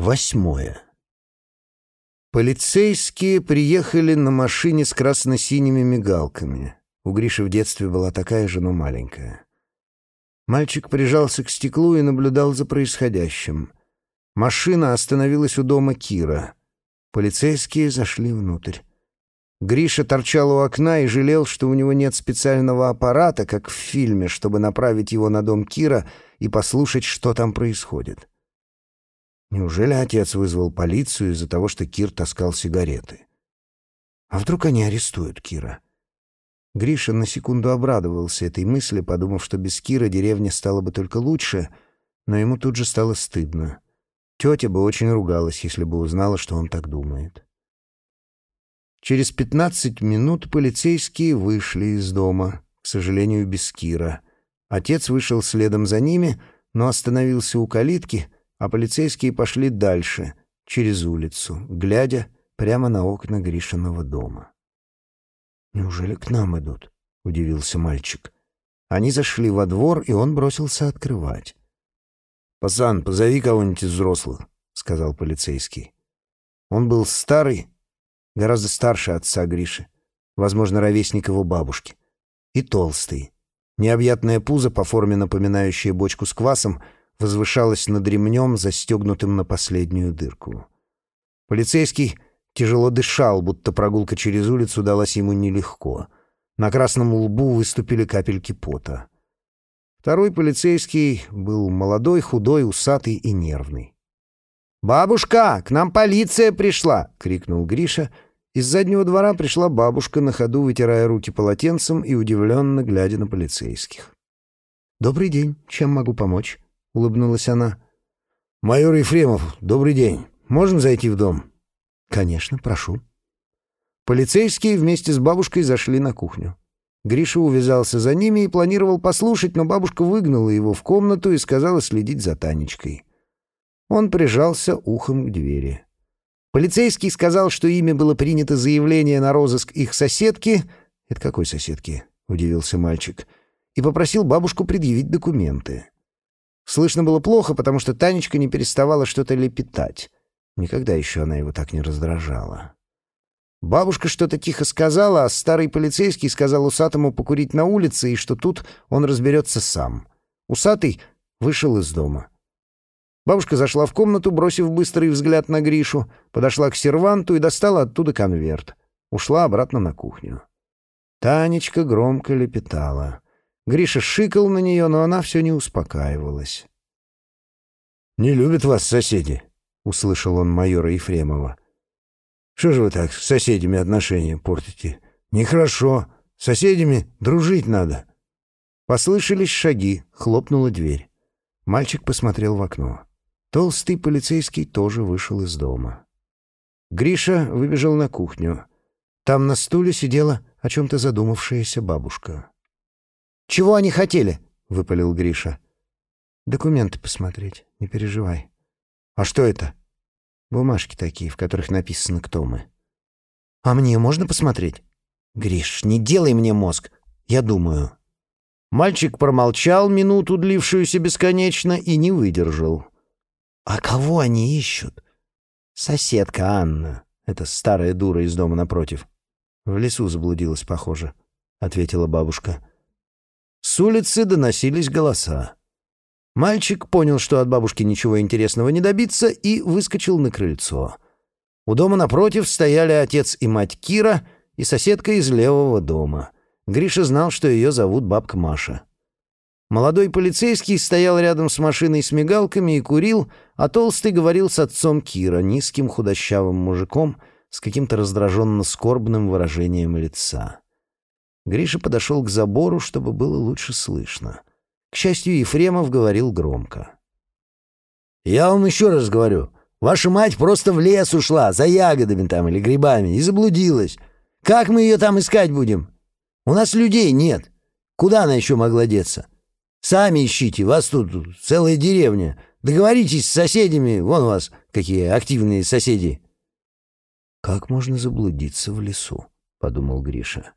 Восьмое. Полицейские приехали на машине с красно-синими мигалками. У Гриши в детстве была такая же, но маленькая. Мальчик прижался к стеклу и наблюдал за происходящим. Машина остановилась у дома Кира. Полицейские зашли внутрь. Гриша торчал у окна и жалел, что у него нет специального аппарата, как в фильме, чтобы направить его на дом Кира и послушать, что там происходит. Неужели отец вызвал полицию из-за того, что Кир таскал сигареты? А вдруг они арестуют Кира? Гриша на секунду обрадовался этой мысли, подумав, что без Кира деревня стала бы только лучше, но ему тут же стало стыдно. Тетя бы очень ругалась, если бы узнала, что он так думает. Через пятнадцать минут полицейские вышли из дома, к сожалению, без Кира. Отец вышел следом за ними, но остановился у калитки — а полицейские пошли дальше, через улицу, глядя прямо на окна Гришиного дома. «Неужели к нам идут?» — удивился мальчик. Они зашли во двор, и он бросился открывать. «Пацан, позови кого-нибудь из взрослых», — сказал полицейский. Он был старый, гораздо старше отца Гриши, возможно, ровесник его бабушки, и толстый. Необъятное пузо, по форме напоминающее бочку с квасом, возвышалась над ремнем, застегнутым на последнюю дырку. Полицейский тяжело дышал, будто прогулка через улицу далась ему нелегко. На красном лбу выступили капельки пота. Второй полицейский был молодой, худой, усатый и нервный. «Бабушка, к нам полиция пришла!» — крикнул Гриша. Из заднего двора пришла бабушка, на ходу вытирая руки полотенцем и удивленно глядя на полицейских. «Добрый день. Чем могу помочь?» — улыбнулась она. «Майор Ефремов, добрый день. Можем зайти в дом?» «Конечно, прошу». Полицейские вместе с бабушкой зашли на кухню. Гриша увязался за ними и планировал послушать, но бабушка выгнала его в комнату и сказала следить за Танечкой. Он прижался ухом к двери. Полицейский сказал, что ими было принято заявление на розыск их соседки. «Это какой соседки?» — удивился мальчик. И попросил бабушку предъявить документы. Слышно было плохо, потому что Танечка не переставала что-то лепетать. Никогда еще она его так не раздражала. Бабушка что-то тихо сказала, а старый полицейский сказал усатому покурить на улице и что тут он разберется сам. Усатый вышел из дома. Бабушка зашла в комнату, бросив быстрый взгляд на Гришу, подошла к серванту и достала оттуда конверт. Ушла обратно на кухню. Танечка громко лепетала. Гриша шикал на нее, но она все не успокаивалась. «Не любят вас соседи», — услышал он майора Ефремова. «Что же вы так с соседями отношения портите? Нехорошо. С соседями дружить надо». Послышались шаги, хлопнула дверь. Мальчик посмотрел в окно. Толстый полицейский тоже вышел из дома. Гриша выбежал на кухню. Там на стуле сидела о чем-то задумавшаяся бабушка. «Чего они хотели?» — выпалил Гриша. «Документы посмотреть, не переживай». «А что это?» «Бумажки такие, в которых написано, кто мы». «А мне можно посмотреть?» «Гриш, не делай мне мозг. Я думаю». Мальчик промолчал минуту, длившуюся бесконечно, и не выдержал. «А кого они ищут?» «Соседка Анна. Это старая дура из дома напротив». «В лесу заблудилась, похоже», — ответила бабушка. С улицы доносились голоса. Мальчик понял, что от бабушки ничего интересного не добиться, и выскочил на крыльцо. У дома напротив стояли отец и мать Кира и соседка из левого дома. Гриша знал, что ее зовут бабка Маша. Молодой полицейский стоял рядом с машиной с мигалками и курил, а толстый говорил с отцом Кира, низким худощавым мужиком с каким-то раздраженно скорбным выражением лица. Гриша подошел к забору, чтобы было лучше слышно. К счастью, Ефремов говорил громко. «Я вам еще раз говорю, ваша мать просто в лес ушла, за ягодами там или грибами, и заблудилась. Как мы ее там искать будем? У нас людей нет. Куда она еще могла деться? Сами ищите, вас тут целая деревня. Договоритесь с соседями, вон у вас какие активные соседи». «Как можно заблудиться в лесу?» — подумал Гриша.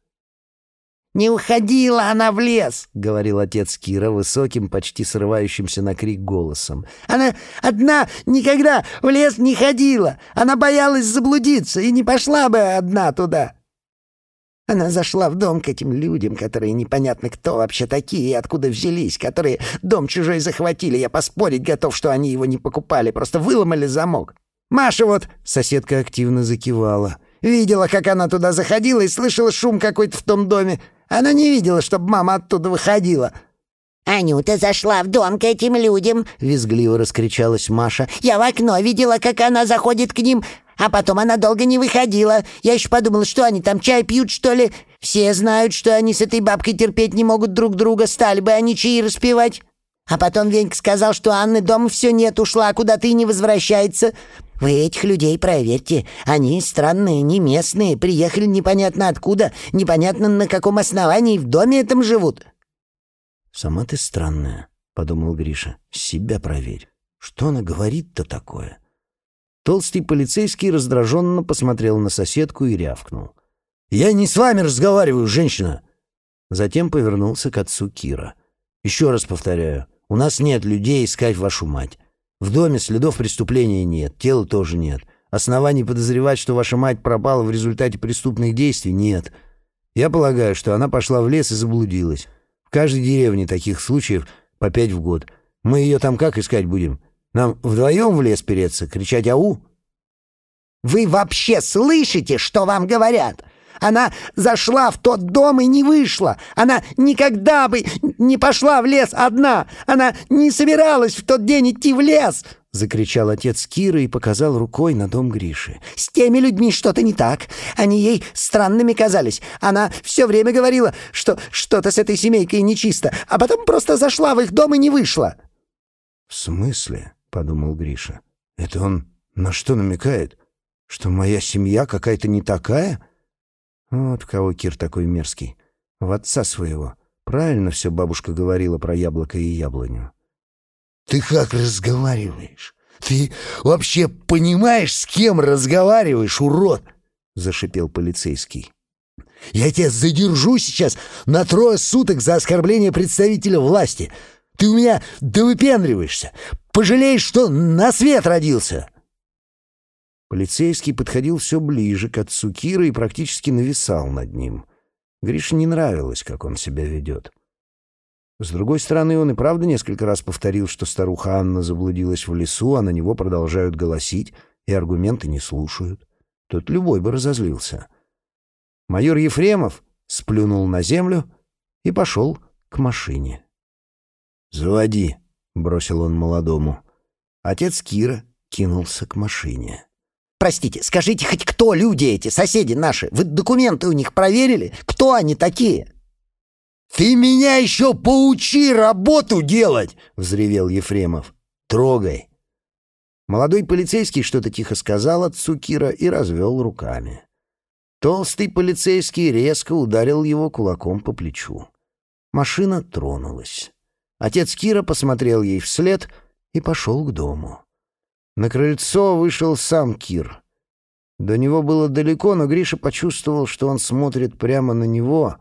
«Не уходила она в лес», — говорил отец Кира высоким, почти срывающимся на крик голосом. «Она одна никогда в лес не ходила. Она боялась заблудиться и не пошла бы одна туда». Она зашла в дом к этим людям, которые непонятно кто вообще такие и откуда взялись, которые дом чужой захватили. Я поспорить готов, что они его не покупали, просто выломали замок. Маша вот, соседка активно закивала, видела, как она туда заходила и слышала шум какой-то в том доме. Она не видела, чтобы мама оттуда выходила. «Анюта зашла в дом к этим людям!» — визгливо раскричалась Маша. «Я в окно видела, как она заходит к ним, а потом она долго не выходила. Я еще подумала, что они там чай пьют, что ли. Все знают, что они с этой бабкой терпеть не могут друг друга, стали бы они чаи распевать. А потом Венька сказал, что Анны дома все нет, ушла куда-то и не возвращается. Вы этих людей проверьте. Они странные, не местные, приехали непонятно откуда, непонятно на каком основании в доме этом живут». «Сама ты странная», — подумал Гриша. «Себя проверь. Что она говорит-то такое?» Толстый полицейский раздраженно посмотрел на соседку и рявкнул. «Я не с вами разговариваю, женщина!» Затем повернулся к отцу Кира. «Еще раз повторяю, у нас нет людей искать вашу мать. В доме следов преступления нет, тела тоже нет. Оснований подозревать, что ваша мать пропала в результате преступных действий, нет. Я полагаю, что она пошла в лес и заблудилась. В каждой деревне таких случаев по пять в год. Мы ее там как искать будем? Нам вдвоем в лес переться, кричать «Ау!» «Вы вообще слышите, что вам говорят?» Она зашла в тот дом и не вышла. Она никогда бы не пошла в лес одна. Она не собиралась в тот день идти в лес!» — закричал отец Киры и показал рукой на дом Гриши. «С теми людьми что-то не так. Они ей странными казались. Она все время говорила, что что-то с этой семейкой нечисто, а потом просто зашла в их дом и не вышла». «В смысле?» — подумал Гриша. «Это он на что намекает? Что моя семья какая-то не такая?» Вот кого Кир такой мерзкий. В отца своего. Правильно все бабушка говорила про яблоко и яблоню. «Ты как разговариваешь? Ты вообще понимаешь, с кем разговариваешь, урод?» — зашипел полицейский. «Я тебя задержу сейчас на трое суток за оскорбление представителя власти. Ты у меня довыпендриваешься. Пожалеешь, что на свет родился!» Полицейский подходил все ближе к отцу Кира и практически нависал над ним. Грише не нравилось, как он себя ведет. С другой стороны, он и правда несколько раз повторил, что старуха Анна заблудилась в лесу, а на него продолжают голосить, и аргументы не слушают. Тут любой бы разозлился. Майор Ефремов сплюнул на землю и пошел к машине. «Заводи», — бросил он молодому. Отец Кира кинулся к машине. Простите, скажите хоть кто люди эти, соседи наши? Вы документы у них проверили? Кто они такие?» «Ты меня еще поучи работу делать!» — взревел Ефремов. «Трогай!» Молодой полицейский что-то тихо сказал отцу Кира и развел руками. Толстый полицейский резко ударил его кулаком по плечу. Машина тронулась. Отец Кира посмотрел ей вслед и пошел к дому. На крыльцо вышел сам Кир. До него было далеко, но Гриша почувствовал, что он смотрит прямо на него,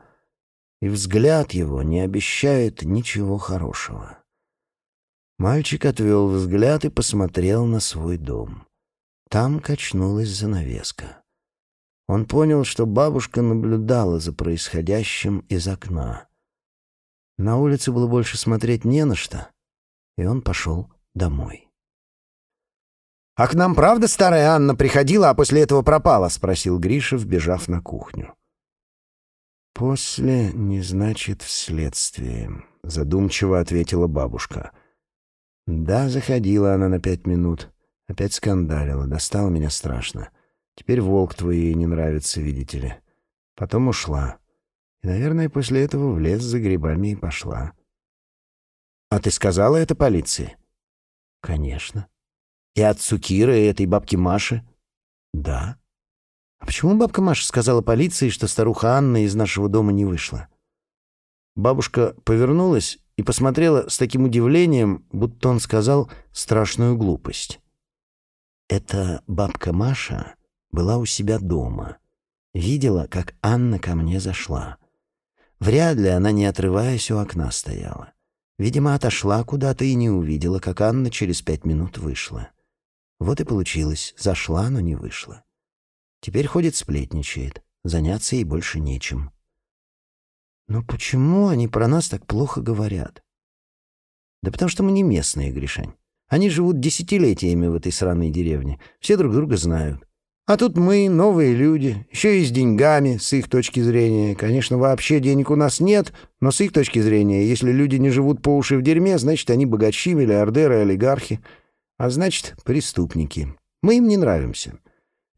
и взгляд его не обещает ничего хорошего. Мальчик отвел взгляд и посмотрел на свой дом. Там качнулась занавеска. Он понял, что бабушка наблюдала за происходящим из окна. На улице было больше смотреть не на что, и он пошел домой. «А к нам правда старая Анна приходила, а после этого пропала?» — спросил Гриша, вбежав на кухню. «После не значит вследствие», — задумчиво ответила бабушка. «Да, заходила она на пять минут. Опять скандалила, достала меня страшно. Теперь волк твой ей не нравится, видите ли. Потом ушла. И, наверное, после этого в лес за грибами и пошла». «А ты сказала это полиции?» «Конечно». И отцу Киры, и этой бабки Маши? Да. А почему бабка Маша сказала полиции, что старуха Анна из нашего дома не вышла? Бабушка повернулась и посмотрела с таким удивлением, будто он сказал страшную глупость. Эта бабка Маша была у себя дома. Видела, как Анна ко мне зашла. Вряд ли она, не отрываясь, у окна стояла. Видимо, отошла куда-то и не увидела, как Анна через пять минут вышла. Вот и получилось. Зашла, но не вышла. Теперь ходит сплетничает. Заняться ей больше нечем. Но почему они про нас так плохо говорят? Да потому что мы не местные, Гришань. Они живут десятилетиями в этой сраной деревне. Все друг друга знают. А тут мы, новые люди, еще и с деньгами, с их точки зрения. Конечно, вообще денег у нас нет, но с их точки зрения, если люди не живут по уши в дерьме, значит, они богачи, миллиардеры, олигархи. А значит, преступники. Мы им не нравимся.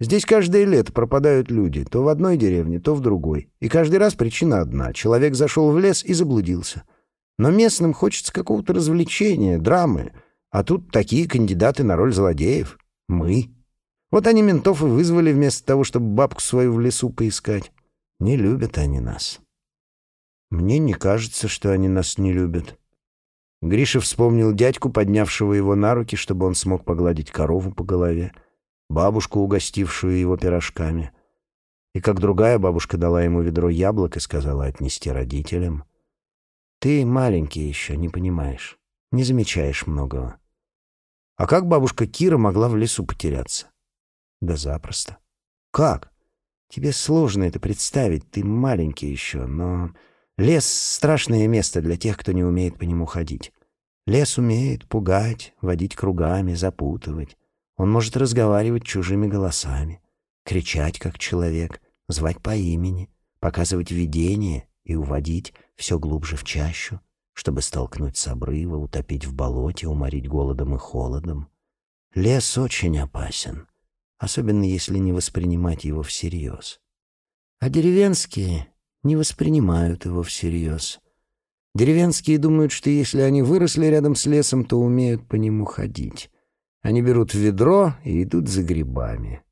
Здесь каждое лето пропадают люди, то в одной деревне, то в другой. И каждый раз причина одна. Человек зашел в лес и заблудился. Но местным хочется какого-то развлечения, драмы. А тут такие кандидаты на роль злодеев. Мы. Вот они ментов и вызвали вместо того, чтобы бабку свою в лесу поискать. Не любят они нас. Мне не кажется, что они нас не любят. Гриша вспомнил дядьку, поднявшего его на руки, чтобы он смог погладить корову по голове, бабушку, угостившую его пирожками. И как другая бабушка дала ему ведро яблок и сказала отнести родителям. «Ты маленький еще, не понимаешь, не замечаешь многого». А как бабушка Кира могла в лесу потеряться? Да запросто. Как? Тебе сложно это представить, ты маленький еще, но... Лес — страшное место для тех, кто не умеет по нему ходить. Лес умеет пугать, водить кругами, запутывать. Он может разговаривать чужими голосами, кричать как человек, звать по имени, показывать видение и уводить все глубже в чащу, чтобы столкнуть с обрыва, утопить в болоте, уморить голодом и холодом. Лес очень опасен особенно если не воспринимать его всерьез. А деревенские не воспринимают его всерьез. Деревенские думают, что если они выросли рядом с лесом, то умеют по нему ходить. Они берут ведро и идут за грибами.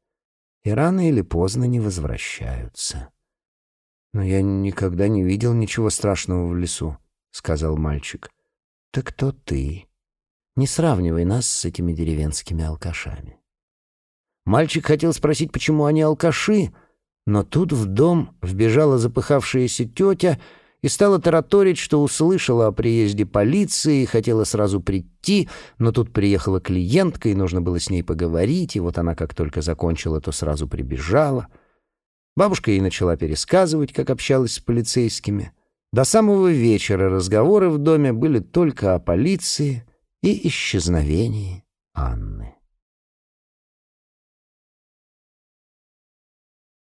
И рано или поздно не возвращаются. «Но я никогда не видел ничего страшного в лесу», — сказал мальчик. «Так кто ты? Не сравнивай нас с этими деревенскими алкашами». Мальчик хотел спросить, почему они алкаши, но тут в дом вбежала запыхавшаяся тетя и стала тараторить, что услышала о приезде полиции и хотела сразу прийти, но тут приехала клиентка, и нужно было с ней поговорить, и вот она как только закончила, то сразу прибежала. Бабушка ей начала пересказывать, как общалась с полицейскими. До самого вечера разговоры в доме были только о полиции и исчезновении Анны.